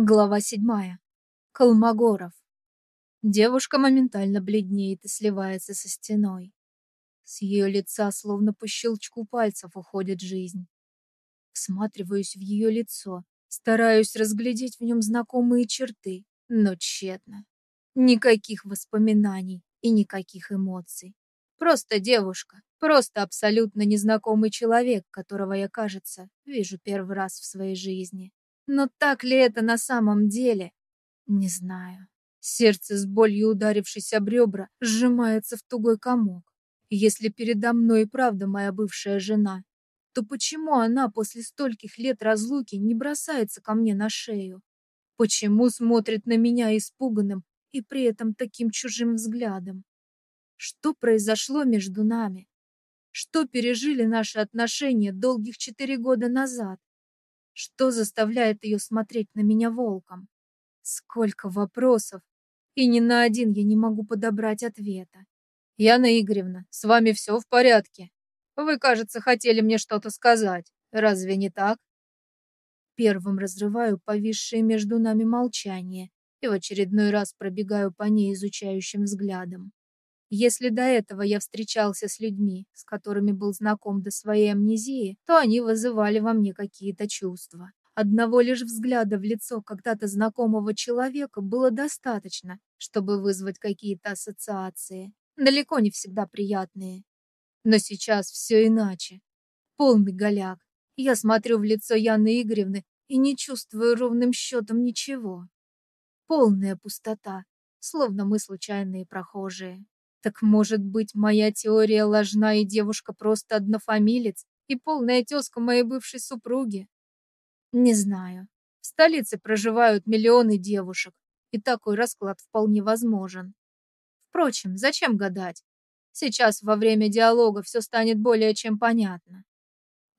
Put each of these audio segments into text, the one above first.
Глава седьмая. Колмогоров. Девушка моментально бледнеет и сливается со стеной. С ее лица, словно по щелчку пальцев, уходит жизнь. Всматриваюсь в ее лицо, стараюсь разглядеть в нем знакомые черты, но тщетно. Никаких воспоминаний и никаких эмоций. Просто девушка, просто абсолютно незнакомый человек, которого я, кажется, вижу первый раз в своей жизни. Но так ли это на самом деле? Не знаю. Сердце с болью ударившись об ребра сжимается в тугой комок. Если передо мной и правда моя бывшая жена, то почему она после стольких лет разлуки не бросается ко мне на шею? Почему смотрит на меня испуганным и при этом таким чужим взглядом? Что произошло между нами? Что пережили наши отношения долгих четыре года назад? Что заставляет ее смотреть на меня волком? Сколько вопросов, и ни на один я не могу подобрать ответа. Яна Игоревна, с вами все в порядке. Вы, кажется, хотели мне что-то сказать. Разве не так? Первым разрываю повисшее между нами молчание и в очередной раз пробегаю по ней изучающим взглядом. Если до этого я встречался с людьми, с которыми был знаком до своей амнезии, то они вызывали во мне какие-то чувства. Одного лишь взгляда в лицо когда-то знакомого человека было достаточно, чтобы вызвать какие-то ассоциации, далеко не всегда приятные. Но сейчас все иначе. Полный голяк. Я смотрю в лицо Яны Игоревны и не чувствую ровным счетом ничего. Полная пустота, словно мы случайные прохожие. Так может быть, моя теория ложна, и девушка просто однофамилец и полная тезка моей бывшей супруги? Не знаю. В столице проживают миллионы девушек, и такой расклад вполне возможен. Впрочем, зачем гадать? Сейчас во время диалога все станет более чем понятно.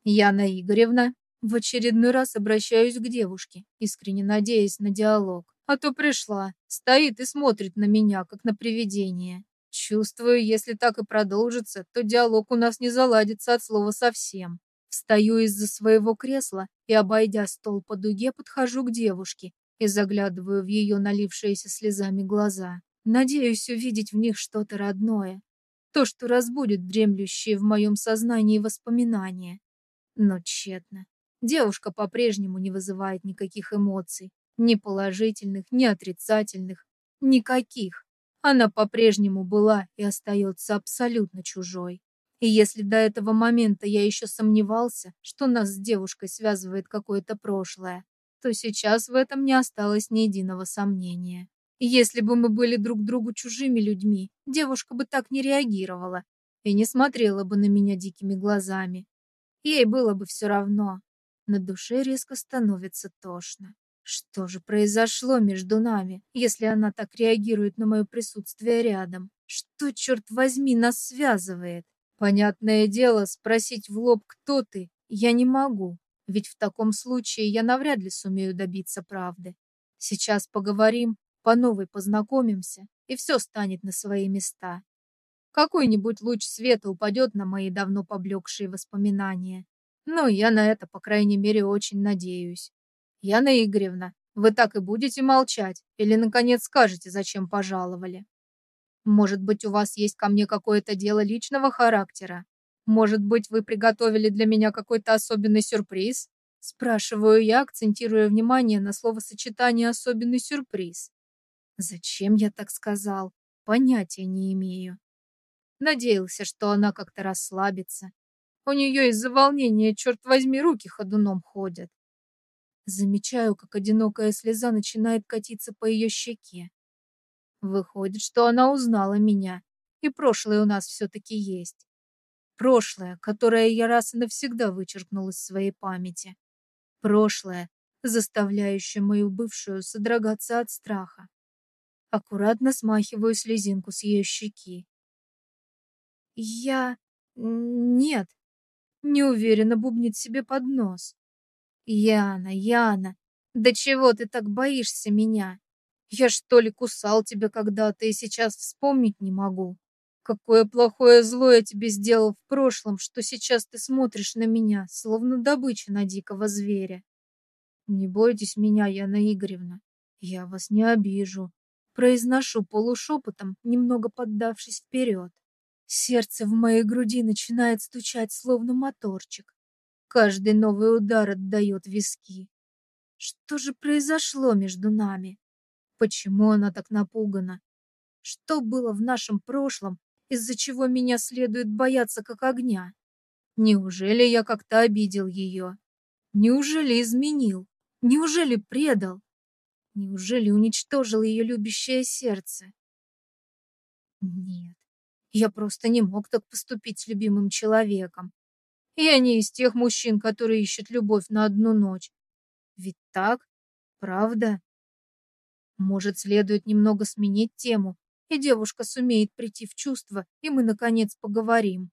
Яна Игоревна, в очередной раз обращаюсь к девушке, искренне надеясь на диалог. А то пришла, стоит и смотрит на меня, как на привидение. Чувствую, если так и продолжится, то диалог у нас не заладится от слова совсем. Встаю из-за своего кресла и, обойдя стол по дуге, подхожу к девушке и заглядываю в ее налившиеся слезами глаза. Надеюсь увидеть в них что-то родное. То, что разбудит дремлющие в моем сознании воспоминания. Но тщетно. Девушка по-прежнему не вызывает никаких эмоций. Ни положительных, ни отрицательных. Никаких. Она по-прежнему была и остается абсолютно чужой. И если до этого момента я еще сомневался, что нас с девушкой связывает какое-то прошлое, то сейчас в этом не осталось ни единого сомнения. Если бы мы были друг другу чужими людьми, девушка бы так не реагировала и не смотрела бы на меня дикими глазами. Ей было бы все равно. На душе резко становится тошно. Что же произошло между нами, если она так реагирует на мое присутствие рядом? Что, черт возьми, нас связывает? Понятное дело, спросить в лоб, кто ты, я не могу, ведь в таком случае я навряд ли сумею добиться правды. Сейчас поговорим, по новой познакомимся, и все станет на свои места. Какой-нибудь луч света упадет на мои давно поблекшие воспоминания. Ну, я на это, по крайней мере, очень надеюсь. Яна Игоревна, вы так и будете молчать или, наконец, скажете, зачем пожаловали? Может быть, у вас есть ко мне какое-то дело личного характера? Может быть, вы приготовили для меня какой-то особенный сюрприз? Спрашиваю я, акцентируя внимание на словосочетание «особенный сюрприз». Зачем я так сказал? Понятия не имею. Надеялся, что она как-то расслабится. У нее из-за волнения, черт возьми, руки ходуном ходят. Замечаю, как одинокая слеза начинает катиться по ее щеке. Выходит, что она узнала меня, и прошлое у нас все-таки есть. Прошлое, которое я раз и навсегда вычеркнул из своей памяти. Прошлое, заставляющее мою бывшую содрогаться от страха. Аккуратно смахиваю слезинку с ее щеки. Я... нет. Неуверенно бубнит себе под нос. Яна, Яна, да чего ты так боишься меня? Я что ли кусал тебя когда-то и сейчас вспомнить не могу? Какое плохое зло я тебе сделал в прошлом, что сейчас ты смотришь на меня, словно добыча на дикого зверя. Не бойтесь меня, Яна Игоревна. Я вас не обижу. Произношу полушепотом, немного поддавшись вперед. Сердце в моей груди начинает стучать, словно моторчик. Каждый новый удар отдает виски. Что же произошло между нами? Почему она так напугана? Что было в нашем прошлом, из-за чего меня следует бояться как огня? Неужели я как-то обидел ее? Неужели изменил? Неужели предал? Неужели уничтожил ее любящее сердце? Нет, я просто не мог так поступить с любимым человеком. Я не из тех мужчин, которые ищут любовь на одну ночь. Ведь так? Правда? Может, следует немного сменить тему, и девушка сумеет прийти в чувство, и мы, наконец, поговорим.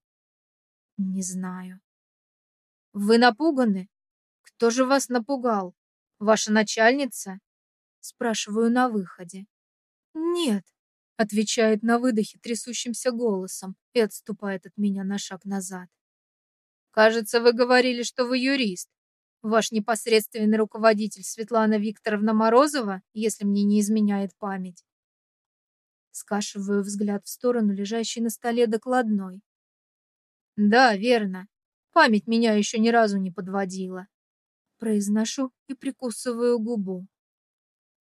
Не знаю. Вы напуганы? Кто же вас напугал? Ваша начальница? Спрашиваю на выходе. Нет, отвечает на выдохе трясущимся голосом и отступает от меня на шаг назад. Кажется, вы говорили, что вы юрист. Ваш непосредственный руководитель Светлана Викторовна Морозова, если мне не изменяет память. Скашиваю взгляд в сторону лежащей на столе докладной. Да, верно. Память меня еще ни разу не подводила. Произношу и прикусываю губу.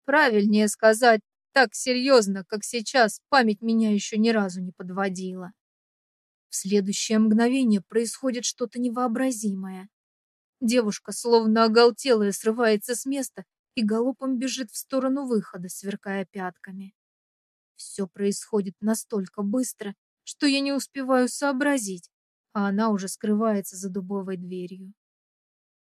Правильнее сказать, так серьезно, как сейчас, память меня еще ни разу не подводила. В следующее мгновение происходит что-то невообразимое. Девушка, словно оголтелая, срывается с места и галопом бежит в сторону выхода, сверкая пятками. Все происходит настолько быстро, что я не успеваю сообразить, а она уже скрывается за дубовой дверью.